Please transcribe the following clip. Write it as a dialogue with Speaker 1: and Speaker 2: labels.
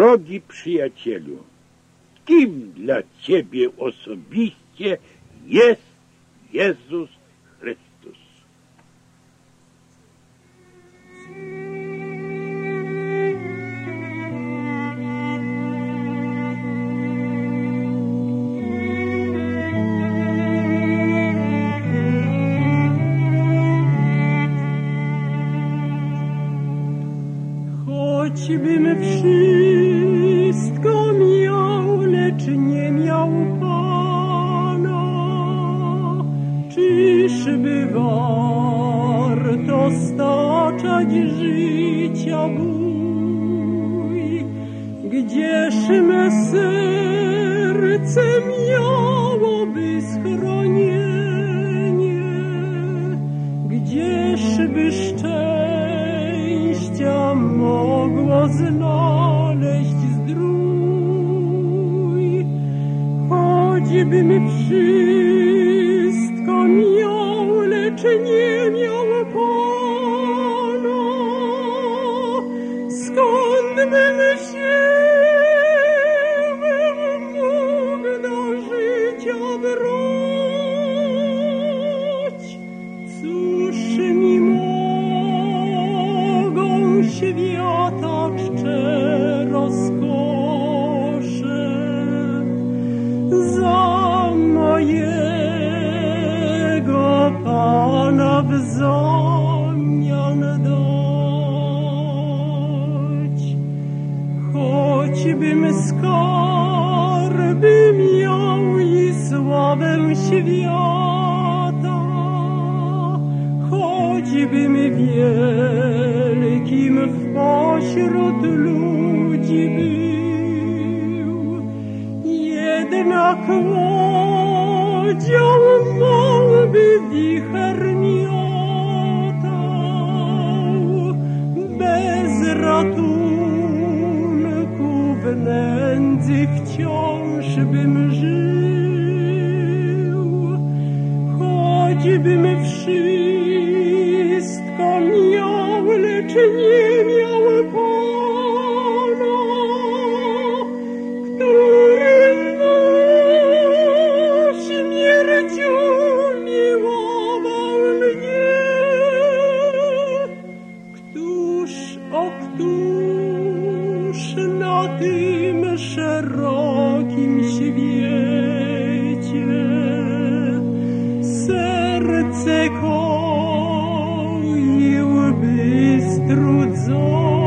Speaker 1: ر گیپ چیلو کم لے بیچے کچھ بھی میں کمیاؤ نیٹے نیاؤ پانا ٹریش بار دست ریچیا گیش میں سے میاں روئیں چترو آج بھی مشیے پون سکون میں ش مسیا ساب لواش رو جی دکھا بیس رو gdy wciąż bym żył, choćbym wszystko miał, lecz nie miał Pana, który śmiercią miłował mnie. Któż, o któż na tym شرو کی مشری چر سے کھوستر جو